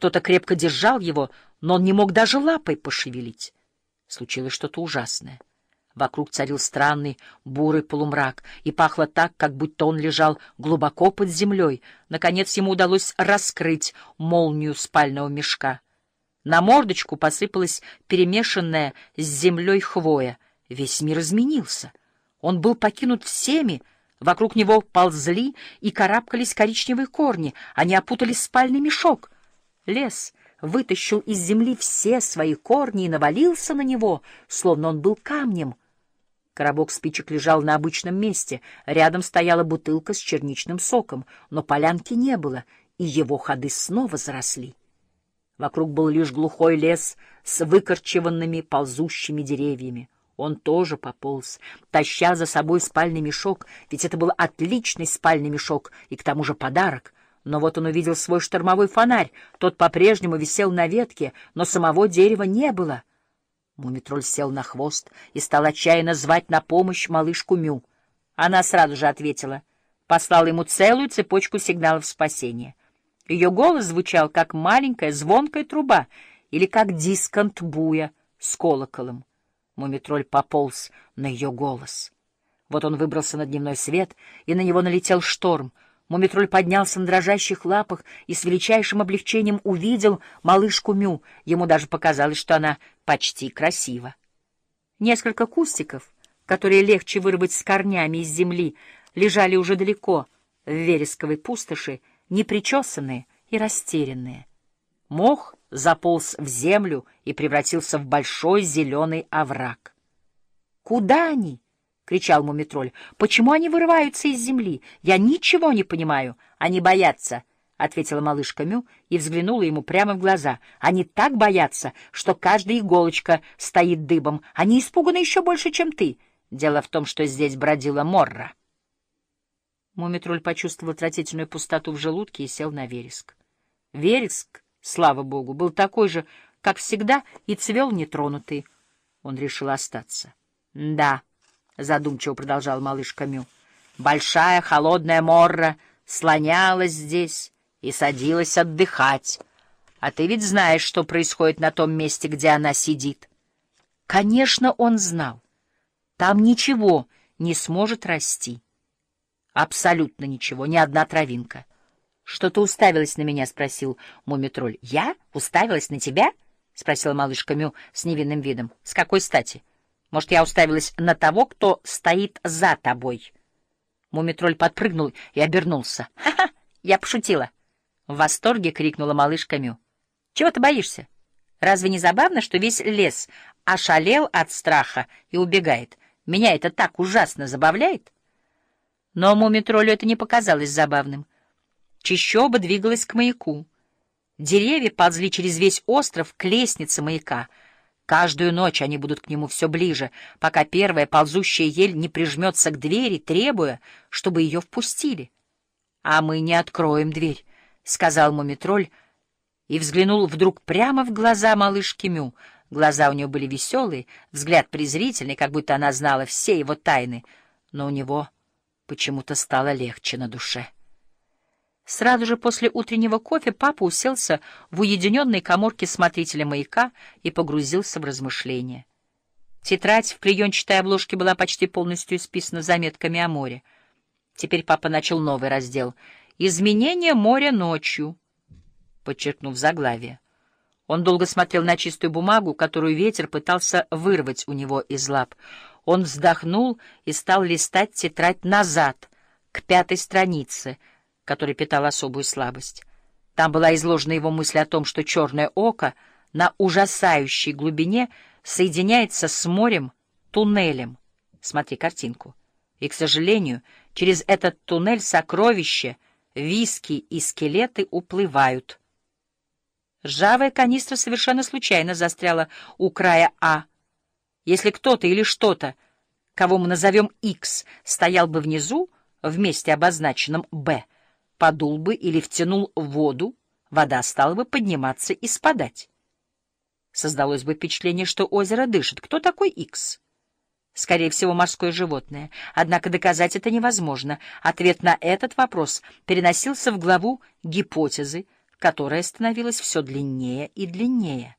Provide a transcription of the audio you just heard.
Кто-то крепко держал его, но он не мог даже лапой пошевелить. Случилось что-то ужасное. Вокруг царил странный бурый полумрак, и пахло так, как будто он лежал глубоко под землей. Наконец ему удалось раскрыть молнию спального мешка. На мордочку посыпалась перемешанная с землей хвоя. Весь мир изменился. Он был покинут всеми, вокруг него ползли и карабкались коричневые корни, они опутали спальный мешок. Лес вытащил из земли все свои корни и навалился на него, словно он был камнем. Коробок спичек лежал на обычном месте, рядом стояла бутылка с черничным соком, но полянки не было, и его ходы снова заросли. Вокруг был лишь глухой лес с выкорчеванными ползущими деревьями. Он тоже пополз, таща за собой спальный мешок, ведь это был отличный спальный мешок и к тому же подарок. Но вот он увидел свой штормовой фонарь, тот по-прежнему висел на ветке, но самого дерева не было. Мумитроль сел на хвост и стал отчаянно звать на помощь малышку Мю. Она сразу же ответила, послала ему целую цепочку сигналов спасения. Ее голос звучал, как маленькая звонкая труба или как дисконт буя с колоколом. Мумитроль пополз на ее голос. Вот он выбрался на дневной свет, и на него налетел шторм. Мумитроль поднялся на дрожащих лапах и с величайшим облегчением увидел малышку Мю. Ему даже показалось, что она почти красива. Несколько кустиков, которые легче вырвать с корнями из земли, лежали уже далеко, в вересковой пустоши, непричесанные и растерянные. Мох заполз в землю и превратился в большой зеленый овраг. «Куда они?» — кричал Мумитроль. «Почему они вырываются из земли? Я ничего не понимаю. Они боятся». — ответила малышка Мю и взглянула ему прямо в глаза. «Они так боятся, что каждая иголочка стоит дыбом. Они испуганы еще больше, чем ты. Дело в том, что здесь бродила Морра». Мумитроль почувствовал отвратительную пустоту в желудке и сел на вереск. Вереск, слава богу, был такой же, как всегда, и цвел нетронутый. Он решил остаться. — Да, — задумчиво продолжал малыш Камю, — большая холодная морра слонялась здесь и садилась отдыхать. А ты ведь знаешь, что происходит на том месте, где она сидит. Конечно, он знал. Там ничего не сможет расти. Абсолютно ничего, ни одна травинка. — Что ты уставилась на меня? — спросил Мумитроль. — Я? Уставилась на тебя? — спросила малышка Мю с невинным видом. — С какой стати? Может, я уставилась на того, кто стоит за тобой? Мумитроль подпрыгнул и обернулся. — Ха-ха! Я пошутила! В восторге крикнула малышка Мю. — Чего ты боишься? Разве не забавно, что весь лес ошалел от страха и убегает? Меня это так ужасно забавляет! — но мумитролю это не показалось забавным. Чищоба двигалась к маяку. Деревья ползли через весь остров к лестнице маяка. Каждую ночь они будут к нему все ближе, пока первая ползущая ель не прижмется к двери, требуя, чтобы ее впустили. — А мы не откроем дверь, — сказал мумитроль, и взглянул вдруг прямо в глаза малышки Мю. Глаза у нее были веселые, взгляд презрительный, как будто она знала все его тайны, но у него почему-то стало легче на душе. Сразу же после утреннего кофе папа уселся в уединенной коморке смотрителя маяка и погрузился в размышления. Тетрадь в клеенчатой обложке была почти полностью исписана заметками о море. Теперь папа начал новый раздел «Изменение моря ночью», подчеркнув заглавие. Он долго смотрел на чистую бумагу, которую ветер пытался вырвать у него из лап. Он вздохнул и стал листать тетрадь назад, к пятой странице, которой питал особую слабость. Там была изложена его мысль о том, что черное око на ужасающей глубине соединяется с морем туннелем. Смотри картинку. И, к сожалению, через этот туннель сокровища, виски и скелеты уплывают. Ржавая канистра совершенно случайно застряла у края А, если кто-то или что-то, кого мы назовем X, стоял бы внизу, в месте обозначенном Б, подул бы или втянул воду, вода стала бы подниматься и спадать. Создалось бы впечатление, что озеро дышит. Кто такой X? Скорее всего, морское животное. Однако доказать это невозможно. Ответ на этот вопрос переносился в главу гипотезы, которая становилась все длиннее и длиннее.